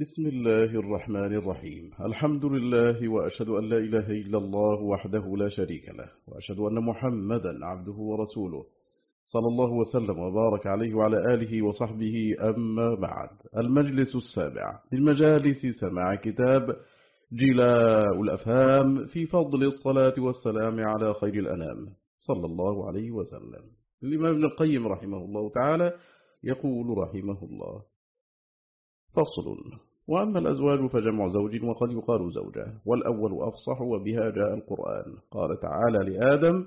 بسم الله الرحمن الرحيم. الحمد لله وأشهد أن لا إله إلا الله وحده لا شريك له وأشهد أن محمدا عبده ورسوله. صلى الله وسلم وبارك عليه وعلى آله وصحبه أما بعد. المجلس السابع. من مجالس سماع كتاب جلاء الأفهام في فضل الصلاة والسلام على خير الأنام. صلى الله عليه وسلم. الإمام ابن القيم رحمه الله تعالى يقول رحمه الله. فصل. وأما الأزواج فجمع زوج وقد يقال زوجة والأول أفصح وبها جاء القرآن. قال تعالى لآدم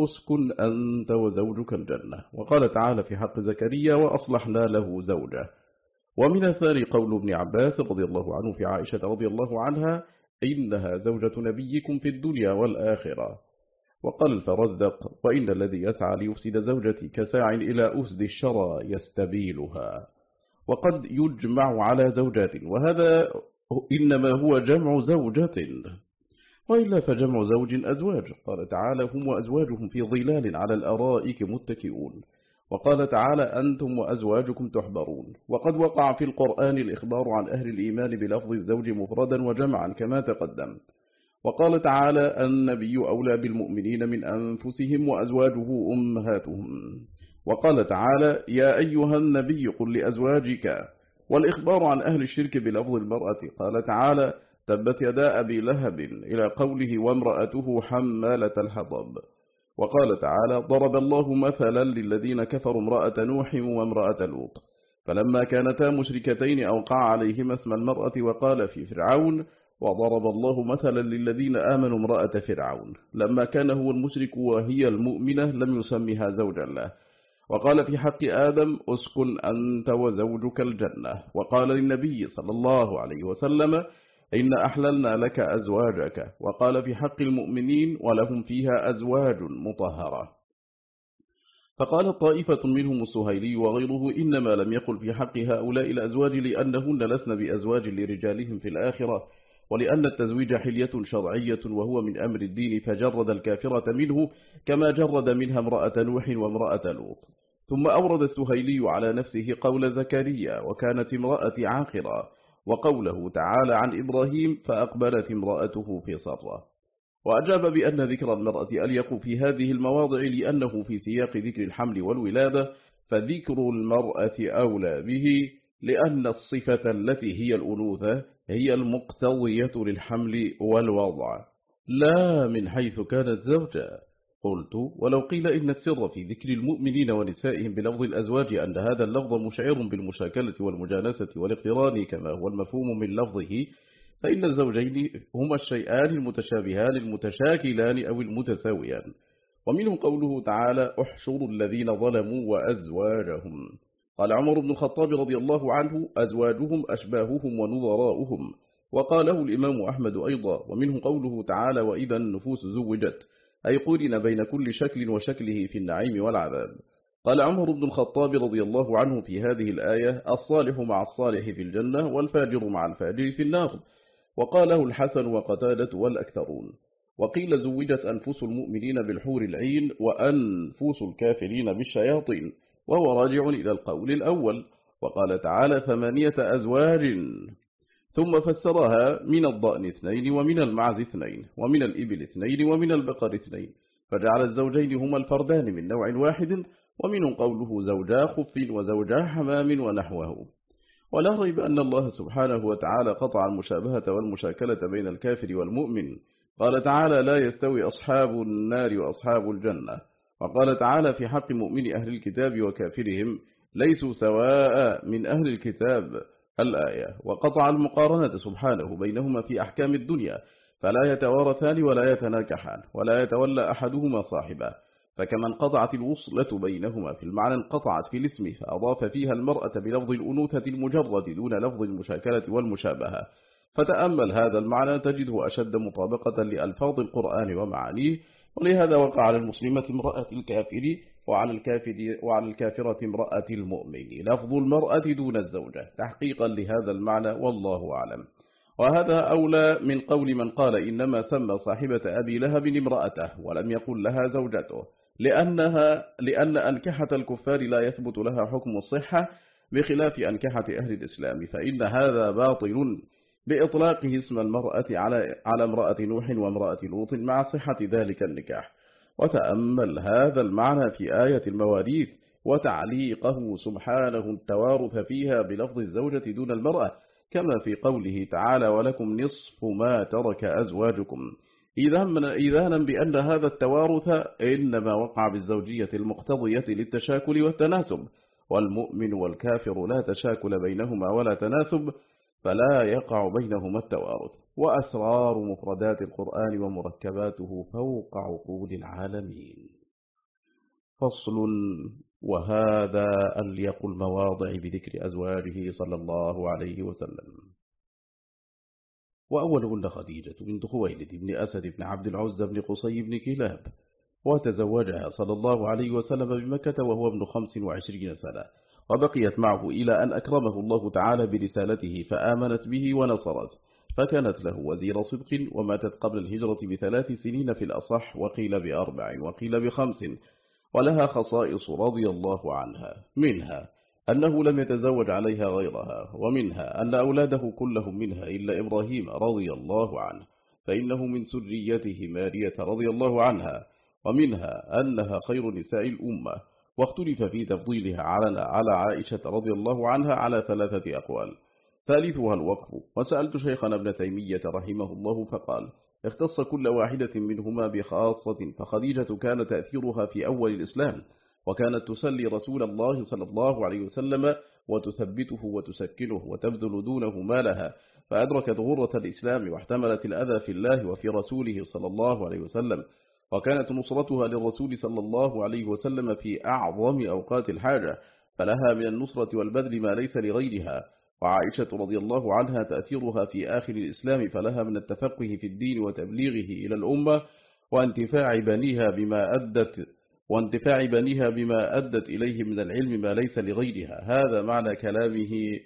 أسكن أنت وزوجك الجنة. وقال تعالى في حق زكريا وأصلحنا له زوجة. ومن الثاني قول ابن عباس رضي الله عنه في عائشة رضي الله عنها إنها زوجة نبيكم في الدنيا والآخرة. وقال الفرزدق وإن الذي يسعى ليفسد زوجتي كساع إلى أسد الشرى يستبيلها. وقد يجمع على زوجات وهذا إنما هو جمع زوجة وإلا فجمع زوج أزواج. قال تعالى هم وأزواجهم في ظلال على الأرائك متكئون. وقال تعالى أنتم وأزواجكم تحبرون. وقد وقع في القرآن الإخبار عن أهل الإيمان بلفظ الزوج مفردا وجمعا كما تقدم. وقال تعالى النبي أولى بالمؤمنين من أنفسهم وأزواجه أمهاتهم. وقال تعالى يا أيها النبي قل لأزواجك والإخبار عن أهل الشرك بلفظ المرأة. قال تعالى تبت يدا أبي لهب إلى قوله وامرأته حمالة الحطب. وقال تعالى ضرب الله مثلا للذين كفروا امرأة نوح وامرأة لوط. فلما كانتا مشركتين أوقع عليهما اسم المرأة وقال في فرعون وضرب الله مثلا للذين آمنوا امرأة فرعون. لما كان هو المشرك وهي المؤمنة لم يسمها زوجا له. وقال في حق آدم أسكن أنت وزوجك الجنة. وقال للنبي صلى الله عليه وسلم إن أحللنا لك أزواجك. وقال في حق المؤمنين ولهم فيها أزواج مطهرة. فقال طائفة منهم السهيلي وغيره إنما لم يقل في حق هؤلاء الأزواج لأنهن لسن بأزواج لرجالهم في الآخرة. ولأن التزويج حلية شرعية وهو من أمر الدين فجرد الكافرة منه كما جرد منها امرأة نوح وامرأة لوط. ثم أورد السهيلي على نفسه قول زكريا وكانت امرأة عاقرة وقوله تعالى عن إبراهيم فأقبلت امرأته في صرة. وأجاب بأن ذكر المرأة أليق في هذه المواضع لأنه في سياق ذكر الحمل والولادة فذكر المرأة أولى به لأن الصفة التي هي الأنوثة هي المقتضية للحمل والوضع لا من حيث كانت زوجة قلت ولو قيل إن السر في ذكر المؤمنين ونسائهم بلفظ الأزواج أن هذا اللفظ مشعر بالمشاكلة والمجانسة والاقتران كما هو المفهوم من لفظه فإن الزوجين هما الشيئان المتشابهان المتشاكلان أو المتساويان. ومنه قوله تعالى احشروا الذين ظلموا وأزواجهم. قال عمر بن الخطاب رضي الله عنه أزواجهم أشباههم ونظراؤهم. وقاله الإمام أحمد أيضا ومنه قوله تعالى وإذا النفوس زوجت. أي قرن بين كل شكل وشكله في النعيم والعذاب. قال عمر بن الخطاب رضي الله عنه في هذه الآية الصالح مع الصالح في الجنة والفاجر مع الفاجر في النار. وقاله الحسن وقتادة والأكثرون. وقيل زوجت أنفس المؤمنين بالحور العين وأنفس الكافرين بالشياطين. وهو راجع إلى القول الأول وقال تعالى ثمانية أزواج. ثم فسرها من الضأن اثنين ومن المعز اثنين ومن الإبل اثنين ومن البقر اثنين فجعل الزوجين هما الفردان من نوع واحد ومن قوله زوجا خف وزوجا حمام ونحوه. ولا ريب أن الله سبحانه وتعالى قطع المشابهة والمشاكلة بين الكافر والمؤمن. قال تعالى لا يستوي أصحاب النار وأصحاب الجنة. وقال تعالى في حق مؤمن أهل الكتاب وكافرهم ليسوا سواء من أهل الكتاب الآية. وقطع المقارنة سبحانه بينهما في أحكام الدنيا فلا يتوارثان ولا يتناكحان ولا يتولى أحدهما صاحبه. فكما انقطعت الوصلة بينهما في المعنى انقطعت في الاسم فأضاف فيها المرأة بلفظ الأنوثة المجرد دون لفظ المشاكلة والمشابهة. فتأمل هذا المعنى تجده أشد مطابقة لألفاظ القرآن ومعانيه ولهذا وقع على المسلمة امرأة الكافر وعلى الكافر وعلى الكافرة امرأة المؤمن. لفظ المرأة دون الزوجة تحقيقا لهذا المعنى والله أعلم. وهذا أولى من قول من قال إنما سمى صاحبة أبي لهب امرأته ولم يقل لها زوجته. لأنها لأن أنكحة الكفار لا يثبت لها حكم الصحة بخلاف أنكحة أهل الإسلام فإن هذا باطل. بإطلاقه اسم المرأة على على امرأة نوح وامرأة لوط مع صحة ذلك النكاح. وتأمل هذا المعنى في آية المواريث وتعليقه سبحانه التوارث فيها بلفظ الزوجة دون المرأة كما في قوله تعالى ولكم نصف ما ترك أزواجكم إذانا بأن هذا التوارث إنما وقع بالزوجية المقتضية للتشاكل والتناسب والمؤمن والكافر لا تشاكل بينهما ولا تناسب فلا يقع بينهما التوارث وأسرار مفردات القرآن ومركباته فوق عقول العالمين. فصل وهذا أليق المواضع بذكر أزواجه صلى الله عليه وسلم. وأولهن خديجة بنت خويلد بن أسد بن عبد العزة بن قصي بن كلاب وتزوجها صلى الله عليه وسلم بمكة وهو ابن خمس وعشرين سنة. وبقيت معه إلى أن أكرمه الله تعالى برسالته فآمنت به ونصرت فكانت له وزير صدق وماتت قبل الهجرة بثلاث سنين في الأصح وقيل بأربع وقيل بخمس ولها خصائص رضي الله عنها منها أنه لم يتزوج عليها غيرها ومنها أن أولاده كلهم منها إلا إبراهيم رضي الله عنه فإنه من سريته مارية رضي الله عنها ومنها أنها خير نساء الأمة. واختلف في تفضيلها على على عائشة رضي الله عنها على ثلاثة أقوال. ثالثها الوقف. وسألت شيخنا ابن تيمية رحمه الله فقال اختص كل واحدة منهما بخاصة فخديجة كان تأثيرها في أول الإسلام وكانت تسلي رسول الله صلى الله عليه وسلم وتثبته وتسكنه وتبذل دونه مالها فأدركت غرة الإسلام واحتملت الأذى في الله وفي رسوله صلى الله عليه وسلم. وكانت نصرتها للرسول صلى الله عليه وسلم في أعظم أوقات الحاجة فلها من النصرة والبذل ما ليس لغيرها. وعائشة رضي الله عنها تأثيرها في آخر الإسلام فلها من التفقه في الدين وتبليغه إلى الأمة وانتفاع بنيها بما أدت وانتفاع بنيها بما أدت إليه من العلم ما ليس لغيرها. هذا معنى كلامه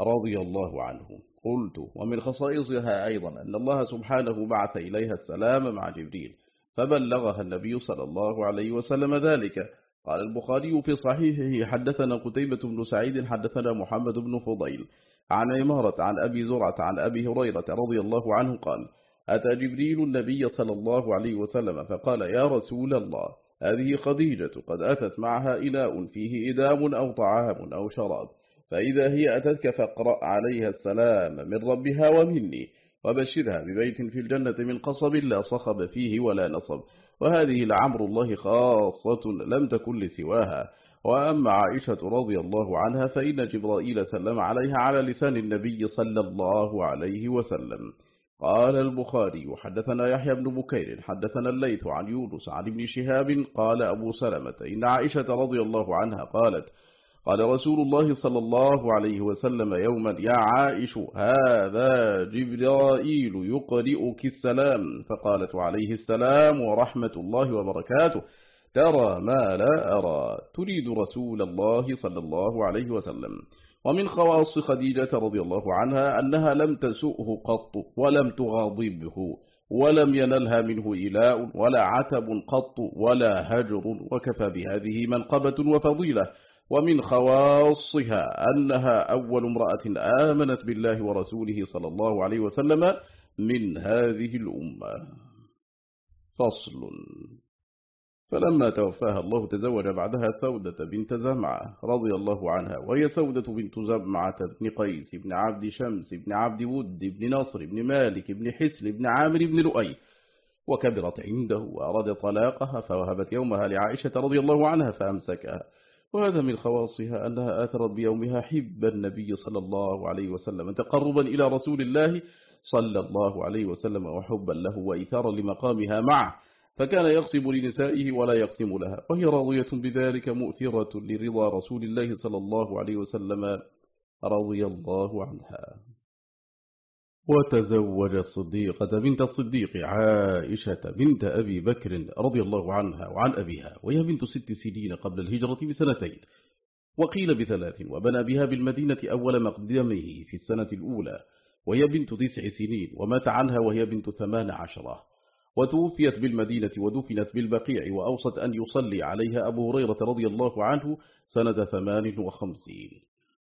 رضي الله عنه. قلت ومن خصائصها أيضا أن الله سبحانه بعث إليها السلام مع جبريل. فبلغها النبي صلى الله عليه وسلم ذلك. قال البخاري في صحيحه حدثنا قتيبة بن سعيد حدثنا محمد بن فضيل عن عمارة عن أبي زرعة عن أبي هريرة رضي الله عنه قال أتى جبريل النبي صلى الله عليه وسلم فقال يا رسول الله هذه خديجة قد أتت معها إناء فيه إدام أو طعام أو شراب فإذا هي أتتك فاقرأ عليها السلام من ربها ومني وبشرها ببيت في الجنة من قصب لا صخب فيه ولا نصب. وهذه لعمر الله خاصة لم تكن لسواها. وأما عائشة رضي الله عنها فإن جبرائيل سلم عليها على لسان النبي صلى الله عليه وسلم. قال البخاري حدثنا يحيى بن بكير حدثنا الليث عن يونس عن ابن شهاب قال أبو سلمة إن عائشة رضي الله عنها قالت قال رسول الله صلى الله عليه وسلم يوما يا عائش هذا جبرائيل يقرئك السلام. فقالت عليه السلام ورحمة الله وبركاته ترى ما لا أرى تريد رسول الله صلى الله عليه وسلم. ومن خواص خديجة رضي الله عنها أنها لم تسؤه قط ولم تغاضبه ولم ينلها منه إلاء ولا عتب قط ولا هجر وكفى بهذه منقبة وفضيلة. ومن خواصها أنها أول امرأة آمنت بالله ورسوله صلى الله عليه وسلم من هذه الأمة. فصل. فلما توفاها الله تزوج بعدها سودة بنت زمعة رضي الله عنها وهي سودة بنت زمعة بن قيس بن عبد شمس بن عبد ود بن نصر بن مالك بن حسن بن عامر بن لؤي وكبرت عنده وأراد طلاقها فوهبت يومها لعائشة رضي الله عنها فأمسكها. وهذا من خواصها أنها آثرت بيومها حب النبي صلى الله عليه وسلم تقربا إلى رسول الله صلى الله عليه وسلم وحبا له وإثارا لمقامها معه فكان يقسم لنسائه ولا يقسم لها وهي راضية بذلك مؤثرة لرضا رسول الله صلى الله عليه وسلم رضي الله عنها. وتزوج الصديقة بنت الصديق عائشة بنت أبي بكر رضي الله عنها وعن أبيها وهي بنت ست سنين قبل الهجرة بسنتين وقيل بثلاث وبنى بها بالمدينة أول مقدمه في السنة الأولى وهي بنت تسع سنين ومات عنها وهي بنت ثمان عشرة وتوفيت بالمدينة ودفنت بالبقيع وأوصت أن يصلي عليها أبو هريرة رضي الله عنه سنة ثمان وخمسين.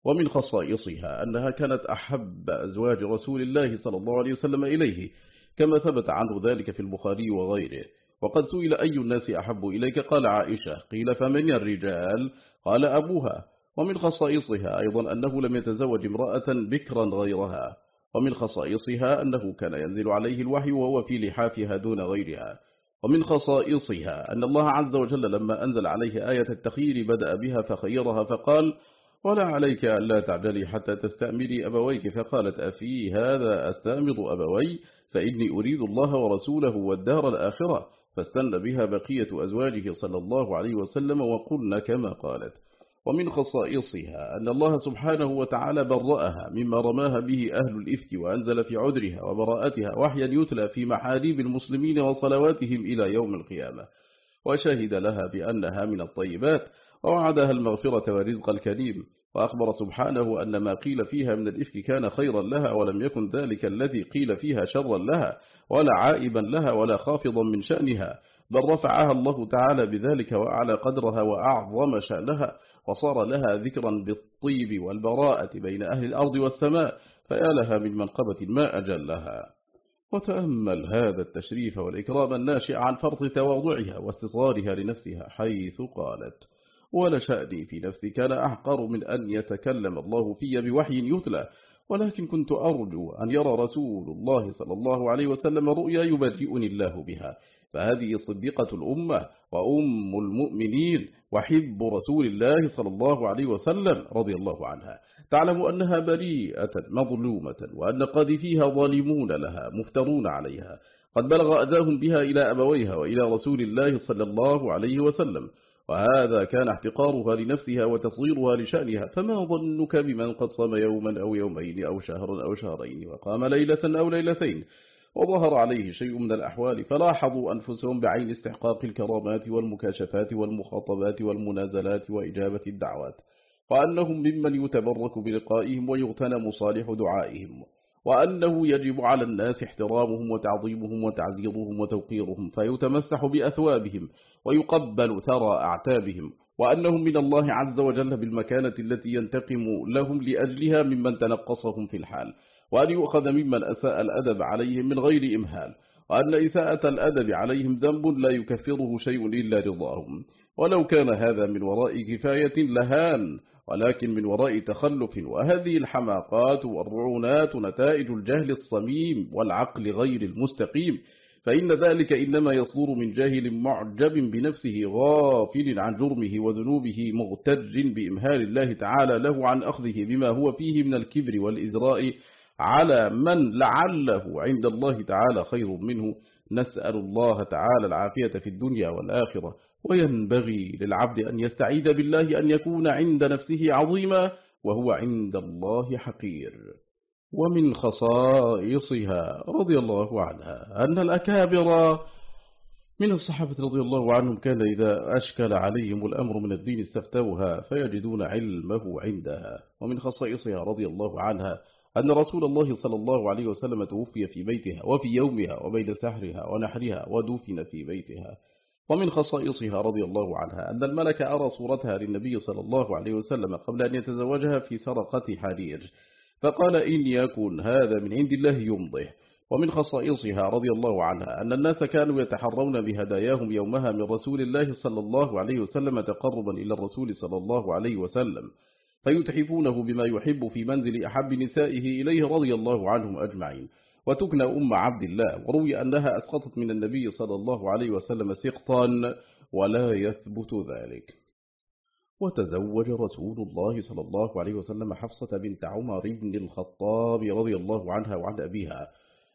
ومن خصائصها أنها كانت أحب أزواج رسول الله صلى الله عليه وسلم إليه كما ثبت عنه ذلك في البخاري وغيره. وقد سئل أي الناس أحب إليك؟ قال عائشة قيل فمن الرجال؟ قال أبوها. ومن خصائصها أيضا أنه لم يتزوج امرأة بكرا غيرها. ومن خصائصها أنه كان ينزل عليه الوحي وهو في لحافها دون غيرها. ومن خصائصها أن الله عز وجل لما أنزل عليه آية التخيير بدأ بها فخيرها فقال ولا عليك ألا تعجلي حتى تستأمري أبويك. فقالت أفي هذا أستأمر أبوي؟ فإني أريد الله ورسوله والدار الآخرة. فاستن بها بقية أزواجه صلى الله عليه وسلم وقلن كما قالت. ومن خصائصها أن الله سبحانه وتعالى برأها مما رماها به أهل الإفك وأنزل في عذرها وبراءتها وحيا يتلى في محاريب المسلمين وصلواتهم إلى يوم القيامة. وشهد لها بأنها من الطيبات. ووعدها المغفرة ورزق الكريم وأخبر سبحانه أن ما قيل فيها من الإفك كان خيرا لها ولم يكن ذلك الذي قيل فيها شرا لها ولا عائبا لها ولا خافضا من شأنها. بل رفعها الله تعالى بذلك وأعلى قدرها وأعظم شأنها وصار لها ذكرا بالطيب والبراءة بين أهل الأرض والسماء فيا لها من منقبة ما أجل لها وتأمل هذا التشريف والإكرام الناشئ عن فرط تواضعها واستصغارها لنفسها حيث قالت ولا شأني في نفسي كان أحقر من أن يتكلم الله في بوحي يتلى. ولكن كنت أرجو أن يرى رسول الله صلى الله عليه وسلم رؤيا يبدئني الله بها. فهذه صديقة الأمة وأم المؤمنين وحب رسول الله صلى الله عليه وسلم رضي الله عنها. تعلم أنها بريئة مظلومة وأن قد فيها ظالمون لها مفترون عليها. قد بلغ أذاهم بها إلى أبويها وإلى رسول الله صلى الله عليه وسلم. وهذا كان احتقارها لنفسها وتصغيرها لشأنها فما ظنك بمن قد صام يوما أو يومين أو شهرا أو شهرين وقام ليلة أو ليلتين وظهر عليه شيء من الأحوال فلاحظوا أنفسهم بعين استحقاق الكرامات والمكاشفات والمخاطبات والمنازلات وإجابة الدعوات وأنهم ممن يتبرك بلقائهم ويغتنم صالح دعائهم. وأنه يجب على الناس احترامهم وتعظيمهم وتعزيرهم وتوقيرهم فيتمسح بأثوابهم ويقبل ثرى أعتابهم. وأنهم من الله عز وجل بالمكانة التي ينتقم لهم لأجلها ممن تنقصهم في الحال وأن يؤخذ ممن أساء الأدب عليهم من غير إمهال وأن إساءة الأدب عليهم ذنب لا يكفره شيء إلا رضاهم. ولو كان هذا من وراء كفاية لهان ولكن من وراء تخلف. وهذه الحماقات والرعونات نتائج الجهل الصميم والعقل غير المستقيم. فإن ذلك إنما يصدر من جاهل معجب بنفسه غافل عن جرمه وذنوبه مغتج بإمهال الله تعالى له عن أخذه بما هو فيه من الكبر والإزراء على من لعله عند الله تعالى خير منه. نسأل الله تعالى العافية في الدنيا والآخرة. وينبغي للعبد أن يستعيد بالله أن يكون عند نفسه عظيما وهو عند الله حقير. ومن خصائصها رضي الله عنها أن الأكابر من الصحابة رضي الله عنهم كان إذا أشكل عليهم الأمر من الدين استفتوها فيجدون علمه عندها. ومن خصائصها رضي الله عنها أن رسول الله صلى الله عليه وسلم توفي في بيتها وفي يومها وبين سحرها ونحرها ودفن في بيتها. ومن خصائصها رضي الله عنها أن الملك أرى صورتها للنبي صلى الله عليه وسلم قبل أن يتزوجها في سرقة حرير. فقال إن يكن هذا من عند الله يمضه ومن خصائصها رضي الله عنها أن الناس كانوا يتحرون بهداياهم يومها من رسول الله صلى الله عليه وسلم تقربا إلى الرسول صلى الله عليه وسلم فيتحفونه بما يحب في منزل أحب نسائه إليه رضي الله عنهم أجمعين. وتكنى أم عبد الله. وروي أنها أسقطت من النبي صلى الله عليه وسلم سقطا ولا يثبت ذلك. وتزوج رسول الله صلى الله عليه وسلم حفصة بنت عمر بن الخطاب رضي الله عنها وعن أبيها.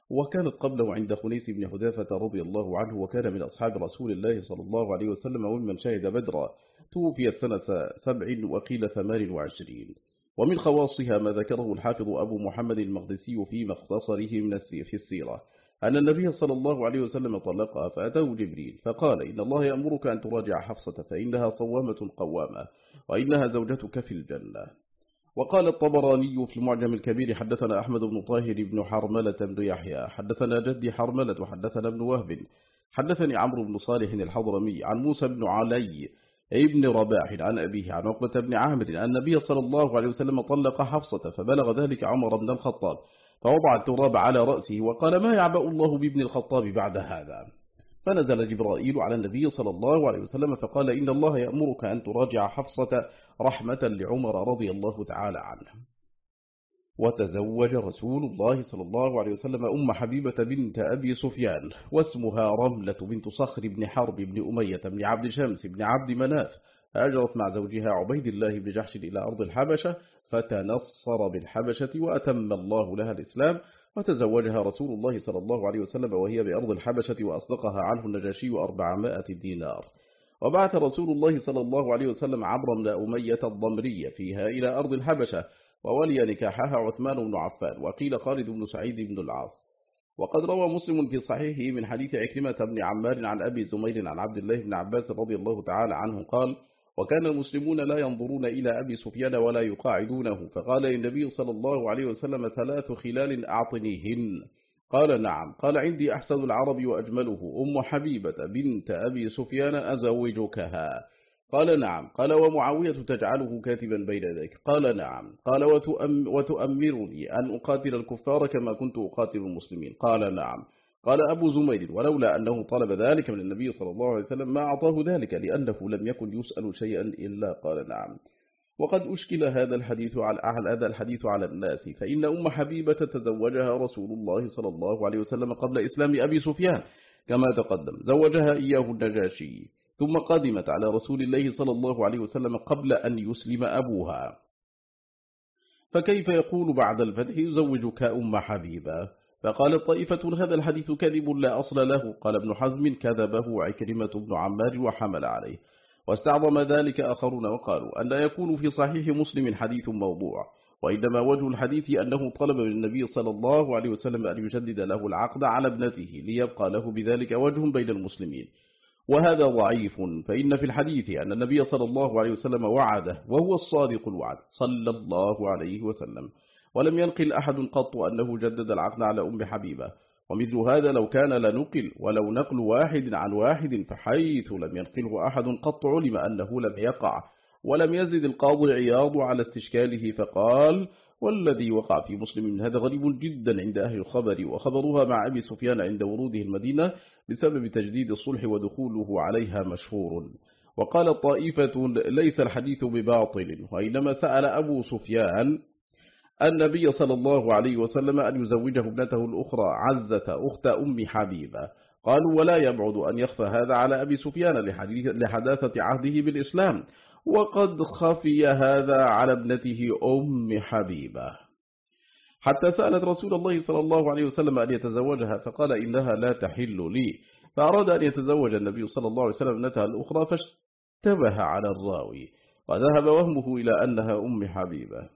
وكانت قبله عند خنيس بن حذافة رضي الله عنه وكان من أصحاب رسول الله صلى الله عليه وسلم وممن شهد بدرا. توفيت سنة سبع وقيل ثمان وعشرين. ومن خواصها ما ذكره الحافظ أبو محمد المقدسي في مختصره من في السيرة أن النبي صلى الله عليه وسلم طلقها فأتاه جبريل فقال إن الله يأمرك أن تراجع حفصة فإنها صوامة قوامة وإنها زوجتك في الجنة. وقال الطبراني في المعجم الكبير حدثنا أحمد بن طاهر بن حرملة بن يحيى حدثنا جدي حرملة وحدثنا ابن وهب حدثني عمرو بن صالح الحضرمي عن موسى بن علي ابن رباح عن أبيه عن عقبة بن عامر أن النبي صلى الله عليه وسلم طلق حفصة فبلغ ذلك عمر بن الخطاب فوضع التراب على رأسه وقال ما يعبأ الله بابن الخطاب بعد هذا؟ فنزل جبرائيل على النبي صلى الله عليه وسلم فقال إن الله يأمرك أن تراجع حفصة رحمة لعمر رضي الله تعالى عنه. وتزوج رسول الله صلى الله عليه وسلم أم حبيبة بنت أبي سفيان واسمها رملة بنت صخر بن حرب بن أمية بن عبد شمس بن عبد مناف. أجرت مع زوجها عبيد الله بن جحش إلى أرض الحبشة فتنصر بالحبشة وأتم الله لها الإسلام وتزوجها رسول الله صلى الله عليه وسلم وهي بأرض الحبشة وأصدقها عنه النجاشي أربعمائة دينار. وبعث رسول الله صلى الله عليه وسلم عبر من أمية الضمرية فيها إلى أرض الحبشة وولي نكاحها عثمان بن عفان وقيل خالد بن سعيد بن العاص. وقد روى مسلم في صحيحه من حديث عكرمة بن عمار عن أبي زمير عن عبد الله بن عباس رضي الله تعالى عنه قال وكان المسلمون لا ينظرون إلى أبي سفيان ولا يقاعدونه فقال النبي صلى الله عليه وسلم ثلاث خلال أعطنيهن قال نعم قال عندي أحسن العرب وأجمله. أم حبيبة بنت أبي سفيان أزوجكها قال نعم. قال ومعاوية تجعله كاتبا بين ذلك. قال نعم. قال وتؤم وتؤمرني أن أقاتل الكفار كما كنت أقاتل المسلمين. قال نعم. قال أبو زمير ولولا أنه طلب ذلك من النبي صلى الله عليه وسلم ما أعطاه ذلك لأنه لم يكن يسأل شيئا إلا قال نعم. وقد أشكل هذا الحديث على هذا الحديث على الناس فإن أم حبيبة تزوجها رسول الله صلى الله عليه وسلم قبل إسلام أبي سفيان كما تقدم زوجها إياه النجاشي. ثم قدمت على رسول الله صلى الله عليه وسلم قبل أن يسلم أبوها. فكيف يقول بعد الفتح يزوجك أم حبيبة؟ فقال طائفة هذا الحديث كذب لا أصل له. قال ابن حزم كذبه عكرمة بن عمار وحمل عليه. واستعظم ذلك آخرون وقالوا أن لا يكون في صحيح مسلم حديث موضوع وإنما وجه الحديث أنه طلب من النبي صلى الله عليه وسلم أن يجدد له العقد على ابنته ليبقى له بذلك وجه بين المسلمين. وهذا ضعيف فإن في الحديث أن النبي صلى الله عليه وسلم وعده وهو الصادق الوعد صلى الله عليه وسلم ولم ينقل أحد قط أنه جدد العقد على أم حبيبة ومثل هذا لو كان لنقل ولو نقل واحد عن واحد فحيث لم ينقله أحد قط علم أنه لم يقع ولم يزد القاضي عياض على استشكاله فقال والذي وقع في مسلم هذا غريب جدا عند أهل الخبر وخبرها مع أبي سفيان عند وروده المدينة بسبب تجديد الصلح ودخوله عليها مشهور. وقال طائفة ليس الحديث بباطل وإنما سأل أبو سفيان النبي صلى الله عليه وسلم أن يزوجه ابنته الأخرى عزة أخت أم حبيبة. قالوا ولا يبعد أن يخفى هذا على أبي سفيان لحداثة عهده بالإسلام. وقد خفي هذا على ابنته أم حبيبة. حتى سألت رسول الله صلى الله عليه وسلم أن يتزوجها فقال إنها لا تحل لي. فأراد أن يتزوج النبي صلى الله عليه وسلم ابنتها الأخرى فاشتبه على الراوي وذهب وهمه إلى أنها أم حبيبة.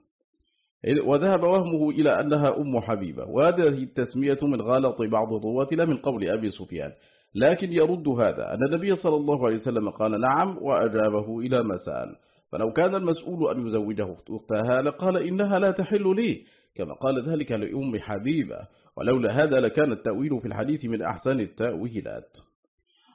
وذهب وهمه إلى أنها أم حبيبة وهذه التسمية من غلط بعض الرواة لا من قول أبي سفيان. لكن يرد هذا أن النبي صلى الله عليه وسلم قال نعم وأجابه إلى ما سأل. فلو كان المسؤول أن يزوجه أختها لقال إنها لا تحل لي كما قال ذلك لأم حبيبة ولولا هذا لكان التأويل في الحديث من أحسن التأويلات.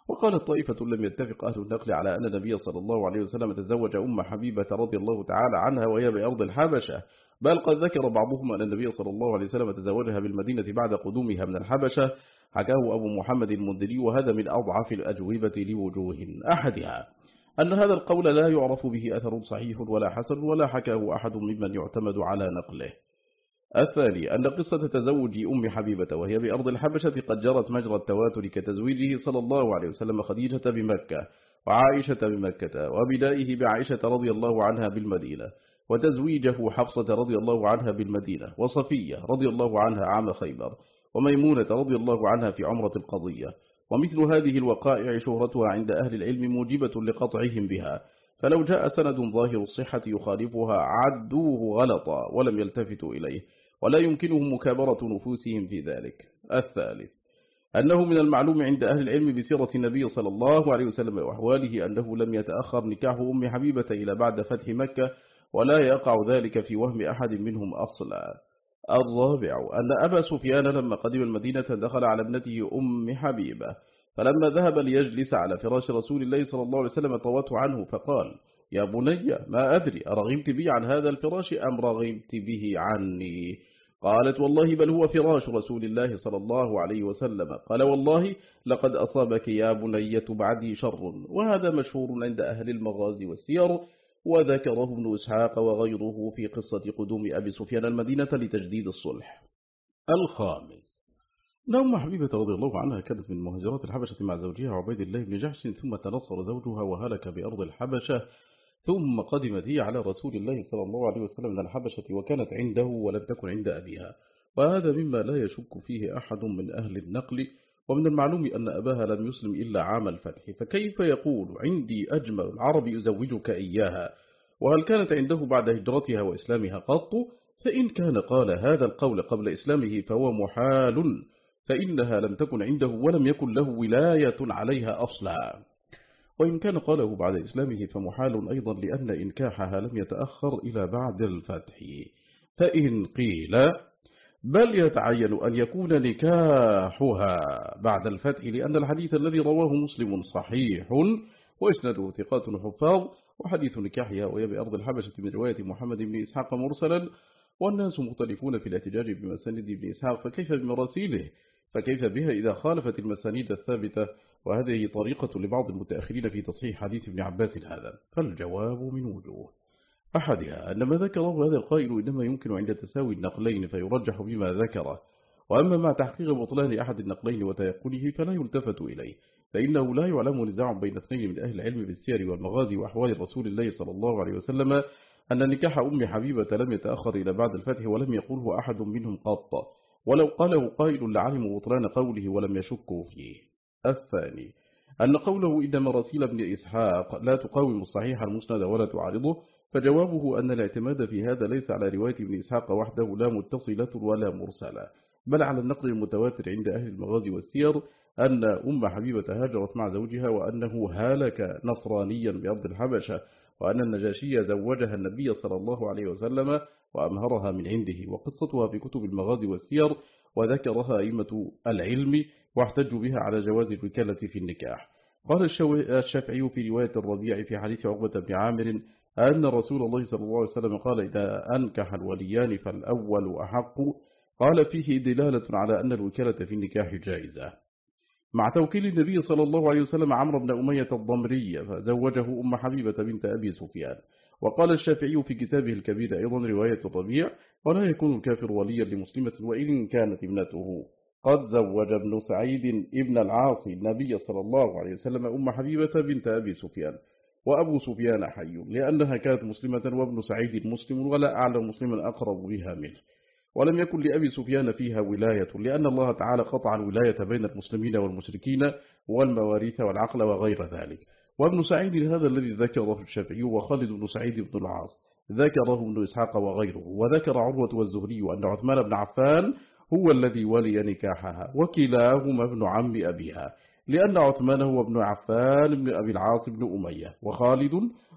وقال الطائفة لم يتفق أهل النقل على أن النبي صلى الله عليه وسلم تزوج أم حبيبة رضي الله تعالى عنها وهي بأرض الحبشة. بل قد ذكر بعضهم أن النبي صلى الله عليه وسلم تزوجها بالمدينة بعد قدومها من الحبشة حكاه أبو محمد المنذري وهذا من أضعف الأجوبة لوجوه أحدها. أن هذا القول لا يعرف به أثر صحيح ولا حسن ولا حكاه أحد ممن يعتمد على نقله. الثاني أن قصة تزوج أم حبيبة وهي بأرض الحبشة قد جرت مجرى التواتر كتزويجه صلى الله عليه وسلم خديجة بمكة وعائشة بمكة وبدائه بعائشة رضي الله عنها بالمدينة وتزويجه حفصة رضي الله عنها بالمدينة وصفية رضي الله عنها عام خيبر. وميمونة رضي الله عنها في عمرة القضية. ومثل هذه الوقائع شهرتها عند أهل العلم موجبة لقطعهم بها. فلو جاء سند ظاهر الصحة يخالفها عدوه غلطا ولم يلتفتوا إليه ولا يمكنهم مكابرة نفوسهم في ذلك. الثالث أنه من المعلوم عند أهل العلم بسيرة النبي صلى الله عليه وسلم وأحواله أنه لم يتأخر نكاح أم حبيبة إلى بعد فتح مكة ولا يقع ذلك في وهم أحد منهم أصلا. الرابع أن أبا سفيان لما قدم المدينة دخل على ابنته أم حبيبة فلما ذهب ليجلس على فراش رسول الله صلى الله عليه وسلم طوته عنه فقال يا بني ما أدري أرغمت بي عن هذا الفراش أم رغمت به عني؟ قالت والله بل هو فراش رسول الله صلى الله عليه وسلم. قال والله لقد أصابك يا بنية بعدي شر وهذا مشهور عند أهل المغازي والسير وذكره ابن إسحاق وغيره في قصة قدوم أبي سفيان المدينة لتجديد الصلح. الخامس. نوم حبيبة رضي الله عنها كانت من مهاجرات الحبشة مع زوجها عبيد الله بن جحش ثم تنصر زوجها وهلك بأرض الحبشة ثم قدمت هي على رسول الله صلى الله عليه وسلم من الحبشة وكانت عنده ولم تكن عند أبيها. وهذا مما لا يشك فيه أحد من أهل النقل ومن المعلوم أن أباها لم يسلم إلا عام الفتح فكيف يقول عندي أجمل العرب يزوجك إياها؟ وهل كانت عنده بعد هجرتها وإسلامها قط؟ فإن كان قال هذا القول قبل إسلامه فهو محال فإنها لم تكن عنده ولم يكن له ولاية عليها أصلا. وإن كان قاله بعد إسلامه فمحال أيضا لأن إنكاحها لم يتأخر إلى بعد الفتح. فإن قيل بل يتعين أن يكون نكاحها بعد الفتح لأن الحديث الذي رواه مسلم صحيح وإسناده ثقات حفاظ وحديث نكاحها وهي بأرض الحبشة من رواية محمد بن إسحاق مرسلا والناس مختلفون في الاحتجاج بمساند بن إسحاق فكيف بمراسيله؟ فكيف بها إذا خالفت المسانيد الثابتة؟ وهذه طريقة لبعض المتأخرين في تصحيح حديث ابن عباس هذا فالجواب من وجوه. أحدها أن ما ذكره هذا القائل إنما يمكن عند تساوي النقلين فيرجح بما ذكره. وأما مع تحقيق بطلان أحد النقلين وتيقنه فلا يلتفت إليه فإنه لا يعلم نزاع بين اثنين من أهل العلم بالسير والمغازي وأحوال رسول الله صلى الله عليه وسلم أن نكاح أم حبيبة لم يتأخر إلى بعد الفتح ولم يقوله أحد منهم قط. ولو قاله قائل لعلموا بطلان قوله ولم يشكوا فيه. الثاني أن قوله إن مراسيل ابن إسحاق لا تقاوم الصحيح المسند ولا تعارضه فجوابه أن الاعتماد في هذا ليس على رواية ابن إسحاق وحده لا متصلة ولا مرسلة بل على النقل المتواتر عند أهل المغازي والسير أن أم حبيبة هاجرت مع زوجها وأنه هالك نصرانيا بأرض الحبشة وأن النجاشي زوجها النبي صلى الله عليه وسلم وأمهرها من عنده وقصتها في كتب المغازي والسير وذكرها أئمة العلم واحتجوا بها على جواز الوكالة في النكاح. قال الشافعي في رواية الربيع في حديث عقبة بن عامر أن رسول الله صلى الله عليه وسلم قال إذا أنكح الوليان فالأول أحق. قال فيه دلالة على أن الوكالة في النكاح جائزة. مع توكيل النبي صلى الله عليه وسلم عمرو بن أمية الضمري فزوجه أم حبيبة بنت أبي سفيان. وقال الشافعي في كتابه الكبير أيضا رواية الربيع ولا يكون الكافر وليا لمسلمة وإن كانت ابنته. قد زوج ابن سعيد ابن العاصي النبي صلى الله عليه وسلم أم حبيبة بنت أبي سفيان. وأبو سفيان حي لأنها كانت مسلمة وابن سعيد مسلم ولا أعلم مسلما أقرب بها منه. ولم يكن لأبي سفيان فيها ولاية لأن الله تعالى قطع الولاية بين المسلمين والمشركين والمواريث والعقل وغير ذلك. وابن سعيد هذا الذي ذكره الشافعي وخالد بن سعيد بن العاص. ذكره ابن إسحاق وغيره. وذكر عروة والزهري وأن عثمان بن عفان هو الذي ولي نكاحها وكلاهما ابن عم أبيها. لأن عثمان هو ابن عفان بن أبي العاص بن أمية وخالد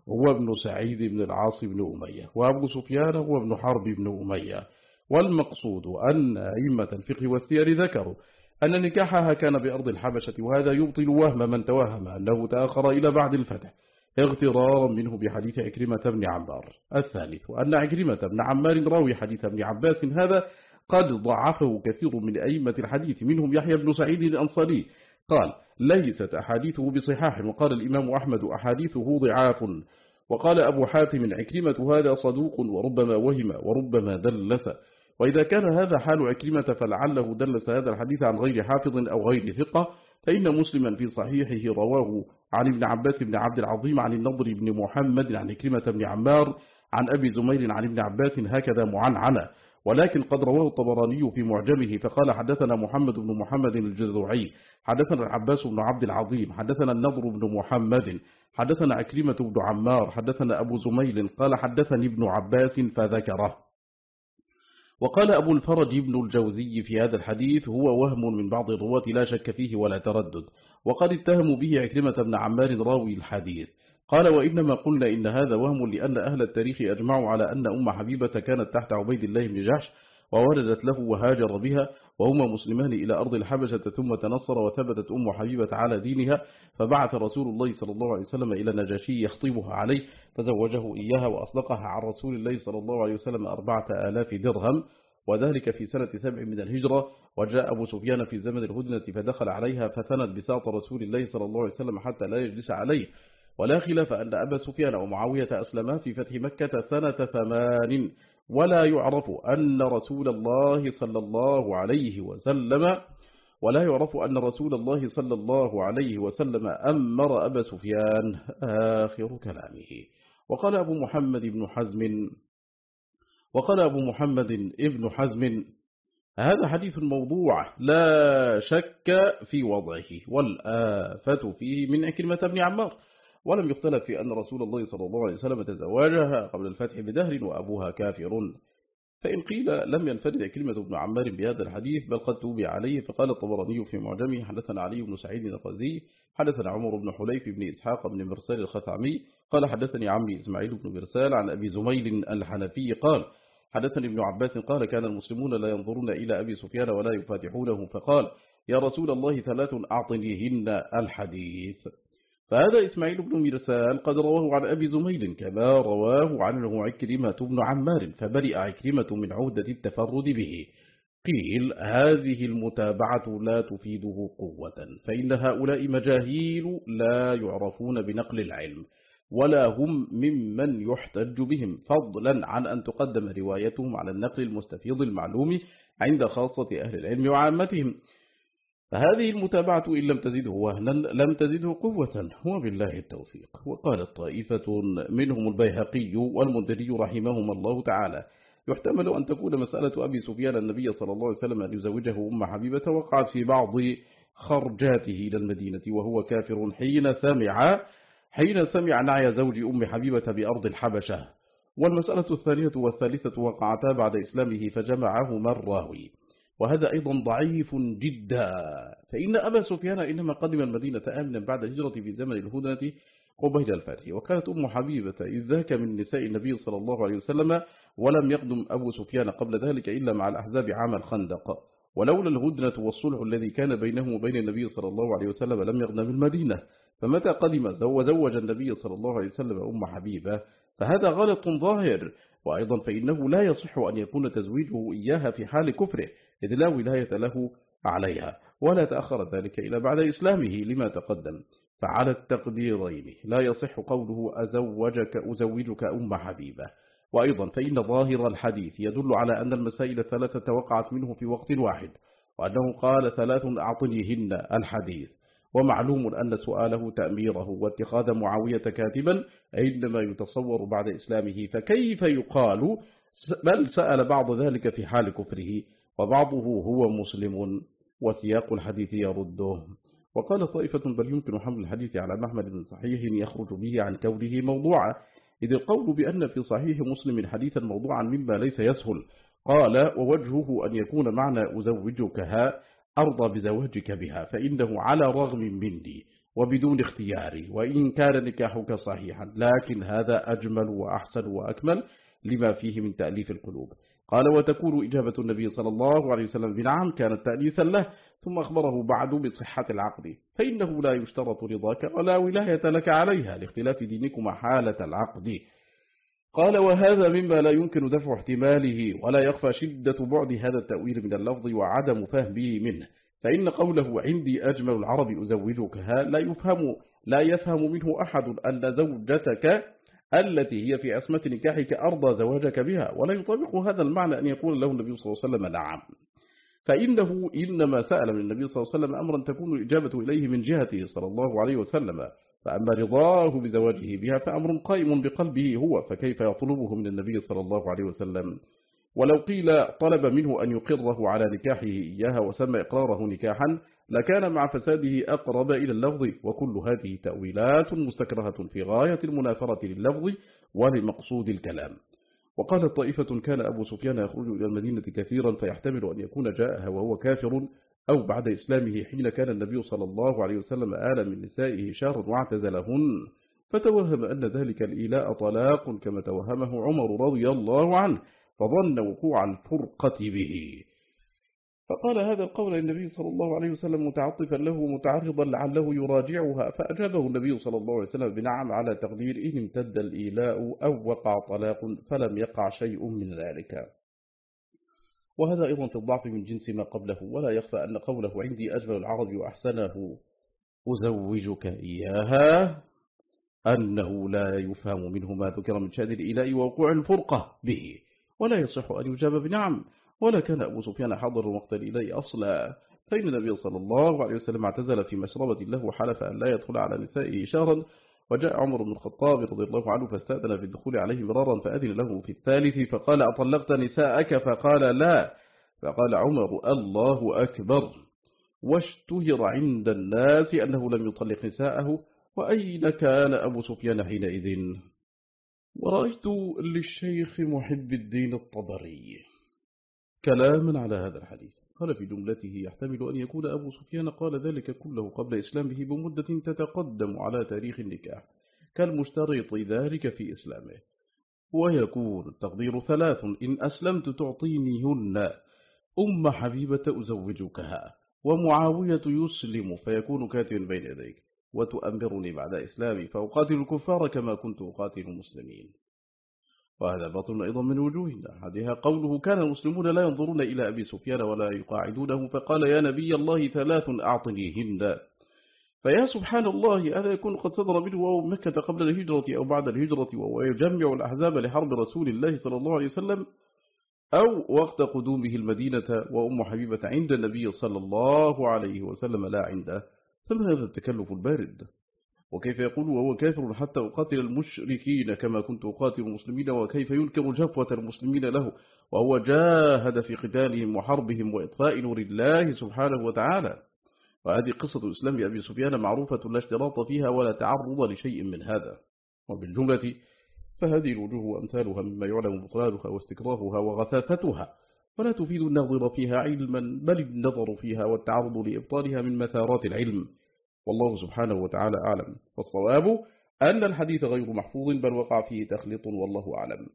هو ابن سعيد بن العاص بن أمية وأبو سفيان هو ابن حرب بن أمية. والمقصود أن أئمة الفقه والسير ذكروا أن نكاحها كان بأرض الحبشة وهذا يبطل وهم من توهم أنه تأخر إلى بعد الفتح اغترارا منه بحديث عكرمة بن عمار. الثالث وأن عكرمة بن عمار راوي حديث ابن عباس هذا قد ضعفه كثير من أئمة الحديث منهم يحيى بن سعيد الأنصاري قال ليست أحاديثه بصحاح. وقال الإمام أحمد أحاديثه ضعاف. وقال أبو حاتم عكرمة هذا صدوق وربما وهم وربما دلس. وإذا كان هذا حال عكرمة فلعله دلس هذا الحديث عن غير حافظ أو غير ثقة فإن مسلما في صحيحه رواه عن ابن عباس بن عبد العظيم عن النضر بن محمد عن كلمة بن عمار عن أبي زمير عن ابن عباس هكذا معنعنة ولكن قد رواه الطبراني في معجمه فقال حدثنا محمد بن محمد الجذوعي. حدثنا العباس بن عبد العظيم حدثنا النضر بن محمد حدثنا عكرمة بن عمار حدثنا أبو زميل قال حدثني ابن عباس فذكره. وقال أبو الفرج ابن الجوزي في هذا الحديث هو وهم من بعض الرواة لا شك فيه ولا تردد وقد اتهموا به عكرمة بن عمار راوي الحديث. قال وإنما قلنا إن هذا وهم لأن أهل التاريخ أجمعوا على أن أم حبيبة كانت تحت عبيد الله بن جحش وولدت له وهاجر بها وهما مسلمان إلى أرض الحبشة ثم تنصر وثبتت أم حبيبة على دينها فبعث رسول الله صلى الله عليه وسلم إلى نجاشي يخطبها عليه فزوجه إياها وأصدقها عن رسول الله صلى الله عليه وسلم أربعة آلاف درهم وذلك في سنة سبع من الهجرة وجاء أبو سفيان في زمن الهدنة فدخل عليها فثنت بساط رسول الله صلى الله عليه وسلم حتى لا يجلس عليه. ولا خلاف أن أبا سفيان ومعاوية أسلما في فتح مكة سنة ثمان ولا يعرف أن رسول الله صلى الله عليه وسلم ولا يعرف أن رسول الله صلى الله عليه وسلم أمر أبا سفيان. آخر كلامه. وقال أبو محمد بن حزم وقال أبو محمد ابن حزم هذا حديث موضوع لا شك في وضعه والآفة فيه من أكلمة بن عمار. ولم يختلف في أن رسول الله صلى الله عليه وسلم تزواجها قبل الفتح بدهر وأبوها كافر. فإن قيل لم ينفرد كلمة ابن عمار بهذا الحديث بل قد توبي عليه فقال الطبراني في معجمه حدثنا علي بن سعيد الغزي حدثنا عمر بن حليف بن إسحاق بن مرسال الخثعمي قال حدثني عمي إسماعيل بن مرسال عن أبي زميل الحنفي قال حدثني ابن عباس قال كان المسلمون لا ينظرون إلى أبي سفيان ولا يفاتحونه. فقال يا رسول الله ثلاث أعطنيهن الحديث. فهذا إسماعيل بن مرسال قد رواه عن أبي زميل كما رواه عنه عكرمة بن عمار فبرئ عكرمة من عودة التفرد به. قيل هذه المتابعة لا تفيده قوة فإن هؤلاء مجاهيل لا يعرفون بنقل العلم ولا هم ممن يحتج بهم فضلا عن أن تقدم روايتهم على النقل المستفيض المعلوم عند خاصة أهل العلم وعامتهم. فهذه المتابعة إن لم تزده وهنا لم تزده قوة وبالله التوفيق. وقالت طائفة منهم البيهقي والمنذري رحمهما الله تعالى يحتمل أن تكون مسألة أبي سفيان النبي صلى الله عليه وسلم أن يزوجه أم حبيبة وقعت في بعض خرجاته إلى المدينة وهو كافر حين سمع حين سمع نعي زوج أم حبيبة بأرض الحبشة. والمسألة الثانية والثالثة وقعتا بعد إسلامه فجمعهما الراوي. وهذا أيضا ضعيف جدا. فإن أبا سفيان إنما قدم المدينة آمنا بعد الهجرة في زمن الهدنة قبيل الفاتح وكانت أم حبيبة إذ ذاك من نساء النبي صلى الله عليه وسلم ولم يقدم أبو سفيان قبل ذلك إلا مع الأحزاب عام الخندق. ولولا الهدنة والصلح الذي كان بينه وبين النبي صلى الله عليه وسلم لم يغنم المدينة. فمتى قدم وزوج النبي صلى الله عليه وسلم أم حبيبة؟ فهذا غلط ظاهر. وأيضا فإنه لا يصح أن يكون تزويجه إياها في حال كفره. إذ لا ولاية له عليها ولا تأخر ذلك إلى بعد إسلامه لما تقدم. فعلى التقديرين لا يصح قوله أزوجك أزوجك أم حبيبة. وأيضا فإن ظاهر الحديث يدل على أن المسائل الثلاثة وقعت منه في وقت واحد وأنه قال ثلاث أعطنيهن الحديث. ومعلوم أن سؤاله تأميره واتخاذ معاوية كاتبا إنما يتصور بعد إسلامه فكيف يقال بل سأل بعض ذلك في حال كفره. وبعضه هو مسلم وسياق الحديث يرده. وقال طائفة بل يمكن حمل الحديث على محمد صحيح يخرج به عن كونه موضوعا. إذ القول بأن في صحيح مسلم حديثا موضوعا مما ليس يسهل. قال ووجهه أن يكون معنى أزوجكها أرضى بزواجك بها فإنه على رغم مني وبدون اختياري وإن كان نكاحك صحيحا. لكن هذا أجمل وأحسن وأكمل لما فيه من تأليف القلوب. قال وتكون إجابة النبي صلى الله عليه وسلم بنعم كانت تأليثا له ثم أخبره بعد بصحة العقد. فإنه لا يشترط رضاك ولا ولاية لك عليها لاختلاف دينكما حالة العقد. قال وهذا مما لا يمكن دفع احتماله ولا يخفى شدة بعد هذا التأويل من اللفظ وعدم فهمه منه. فإن قوله عندي أجمل العرب أزوجكها لا يفهم لا يفهم منه أحد أن زوجتك التي هي في أسمة نكاحك أرضى زواجك بها ولا يطابق هذا المعنى أن يقول له النبي صلى الله عليه وسلم نعم. فإنه إنما سأل من النبي صلى الله عليه وسلم أمرا تكون الإجابة إليه من جهته صلى الله عليه وسلم. فأما رضاه بزواجه بها فأمر قائم بقلبه هو فكيف يطلبه من النبي صلى الله عليه وسلم؟ ولو قيل طلب منه أن يقره على نكاحه إياها وسمى إقراره نكاحا لكان مع فساده أقرب إلى اللفظ وكل هذه تأويلات مستكرهة في غاية المنافرة لللفظ ولمقصود الكلام. وقال طائفة كان أبو سفيان يخرج إلى المدينة كثيرا فيحتمل أن يكون جاءها وهو كافر أو بعد إسلامه حين كان النبي صلى الله عليه وسلم آلا من نسائه شهر واعتزلهن. فتوهم أن ذلك الإيلاء طلاق كما توهمه عمر رضي الله عنه فظن وقوع الفرقة به. فقال هذا القول النبي صلى الله عليه وسلم متعطفا له متعرضا لعله يراجعها فأجابه النبي صلى الله عليه وسلم بنعم على تقدير إن امتد الإيلاء أو وقع طلاق فلم يقع شيء من ذلك. وهذا أيضا في الضعف من جنس ما قبله ولا يخفى أن قوله عندي أجمل العرب وأحسنه أزوجك إياها أنه لا يفهم منه ما ذكر من شهد الإله ووقوع الفرقة به ولا يصح أن يجاب بنعم. ولا كان أبو سفيان حضر وقت الإله أصلا. فإن النبي صلى الله عليه وسلم اعتزل في مشربة له حلف أن لا يدخل على نسائه شهرا وجاء عمر بن الخطاب رضي الله عنه فاستأذن في الدخول عليه مرارا فأذن له في الثالث فقال أطلقت نساءك؟ فقال لا. فقال عمر الله أكبر. واشتهر عند الناس أنه لم يطلق نساءه. وأين كان أبو سفيان حينئذ؟ ورأيت للشيخ محب الدين الطبري. كلاما على هذا الحديث. قال في جملته يحتمل أن يكون أبو سفيان قال ذلك كله قبل إسلامه بمدة تتقدم على تاريخ النكاح كالمشترط ذلك في إسلامه. ويكون التقدير ثلاث إن أسلمت تعطينيهن أم حبيبة أزوجكها. ومعاوية يسلم فيكون كاتبا بين يديك. وتؤمرني بعد إسلامي فأقاتل الكفار كما كنت أقاتل المسلمين. وهذا باطل أيضا من وجوهنا. هذه قوله كان المسلمون لا ينظرون إلى أبي سفيان ولا يقاعدونه. فقال يا نبي الله ثلاث أعطنيهن. فيا سبحان الله هذا يكون قد صدر منه وهو مكة قبل الهجرة أو بعد الهجرة وهو يجمع الأحزاب لحرب رسول الله صلى الله عليه وسلم أو وقت قدومه المدينة وأم حبيبة عند النبي صلى الله عليه وسلم لا عنده. فما هذا التكلف البارد. وكيف يقول وهو كافر حتى أقاتل المشركين كما كنت أقاتل المسلمين وكيف ينكر جفوة المسلمين له وهو جاهد في قتالهم وحربهم وإطفاء نور الله سبحانه وتعالى. وهذه قصة إسلام أبي سفيان معروفة لا اشتراط فيها ولا تعرض لشيء من هذا. وبالجملة فهذه الوجوه وأمثالها مما يعلم بطلالها واستكراهها وغثاثتها. ولا تفيد النظر فيها علما بل النظر فيها والتعرض لإبطالها من مثارات العلم. والله سبحانه وتعالى أعلم. والصواب أن الحديث غير محفوظ بل وقع فيه تخليط والله أعلم.